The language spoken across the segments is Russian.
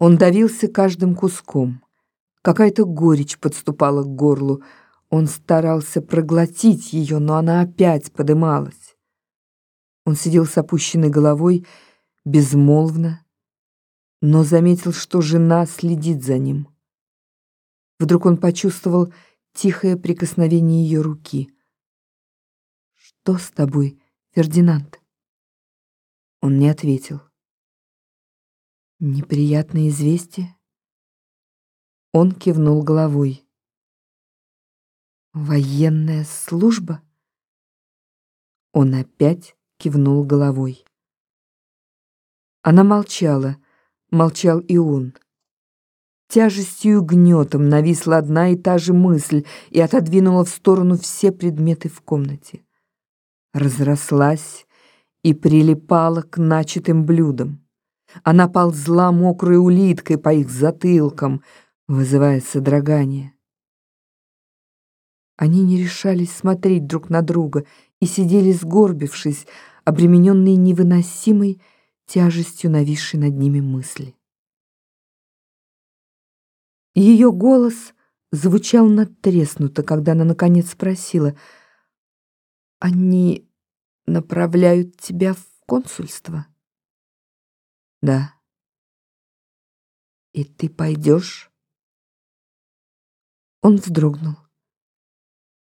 Он давился каждым куском. Какая-то горечь подступала к горлу. Он старался проглотить ее, но она опять подымалась. Он сидел с опущенной головой, безмолвно, но заметил, что жена следит за ним. Вдруг он почувствовал тихое прикосновение ее руки. «Что с тобой, Фердинанд?» Он не ответил. «Неприятное известие?» Он кивнул головой. «Военная служба?» Он опять кивнул головой. Она молчала, молчал и он. Тяжестью гнетом нависла одна и та же мысль и отодвинула в сторону все предметы в комнате. Разрослась и прилипала к начатым блюдам. Она ползла мокрой улиткой по их затылкам, вызывая содрогание. Они не решались смотреть друг на друга и сидели сгорбившись, обремененные невыносимой тяжестью нависшей над ними мысли. Ее голос звучал надтреснуто, когда она наконец спросила, «Они направляют тебя в консульство?» «Да». «И ты пойдешь?» Он вздрогнул.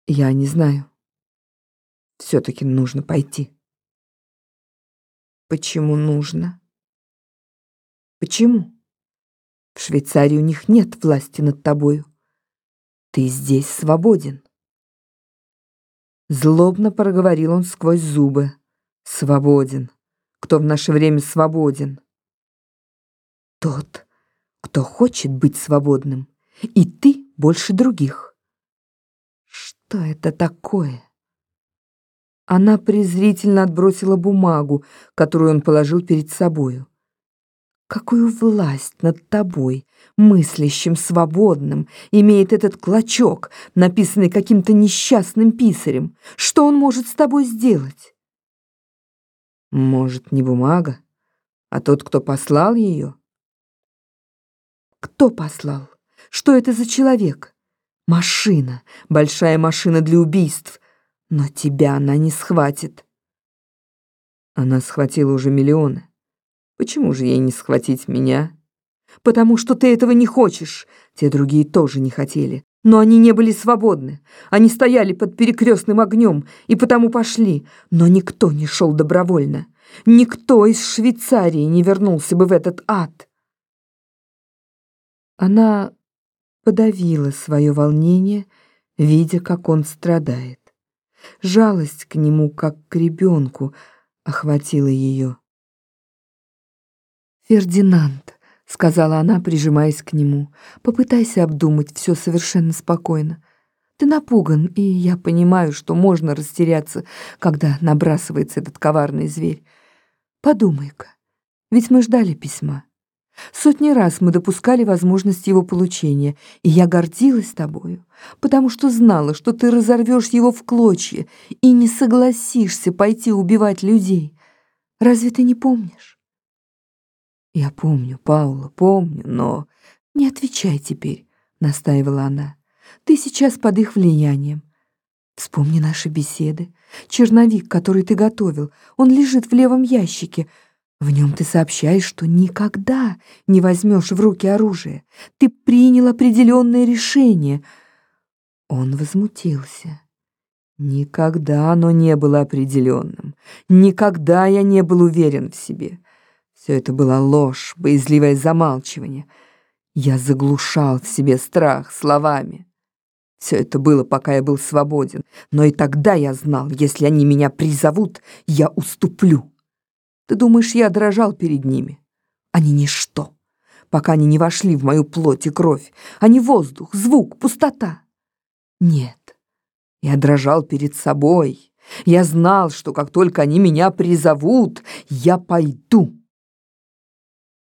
Я не знаю. Все-таки нужно пойти. Почему нужно? Почему? В Швейцарии у них нет власти над тобою. Ты здесь свободен. Злобно проговорил он сквозь зубы. Свободен. Кто в наше время свободен? Тот, кто хочет быть свободным. И ты больше других. Что это такое? Она презрительно отбросила бумагу, которую он положил перед собою. Какую власть над тобой, мыслящим, свободным, имеет этот клочок, написанный каким-то несчастным писарем? Что он может с тобой сделать? Может, не бумага, а тот, кто послал ее? Кто послал? Что это за человек? Машина, большая машина для убийств. Но тебя она не схватит. Она схватила уже миллионы. Почему же ей не схватить меня? Потому что ты этого не хочешь. Те другие тоже не хотели. Но они не были свободны. Они стояли под перекрестным огнем и потому пошли. Но никто не шел добровольно. Никто из Швейцарии не вернулся бы в этот ад. Она подавила свое волнение, видя, как он страдает. Жалость к нему, как к ребенку, охватила ее. «Фердинанд», — сказала она, прижимаясь к нему, — «попытайся обдумать все совершенно спокойно. Ты напуган, и я понимаю, что можно растеряться, когда набрасывается этот коварный зверь. Подумай-ка, ведь мы ждали письма. Сотни раз мы допускали возможность его получения, и я гордилась тобою, потому что знала, что ты разорвешь его в клочья и не согласишься пойти убивать людей. Разве ты не помнишь? Я помню, Паула, помню, но... Не отвечай теперь, настаивала она. Ты сейчас под их влиянием. Вспомни наши беседы. Черновик, который ты готовил, он лежит в левом ящике — в нем ты сообщаешь, что никогда не возьмешь в руки оружие. Ты принял определенное решение. Он возмутился. Никогда оно не было определенным. Никогда я не был уверен в себе. Все это была ложь, боязливое замалчивание. Я заглушал в себе страх словами. Все это было, пока я был свободен. Но и тогда я знал, если они меня призовут, я уступлю. Ты думаешь, я дрожал перед ними? Они ничто, пока они не вошли в мою плоть и кровь. Они воздух, звук, пустота. Нет, я дрожал перед собой. Я знал, что как только они меня призовут, я пойду.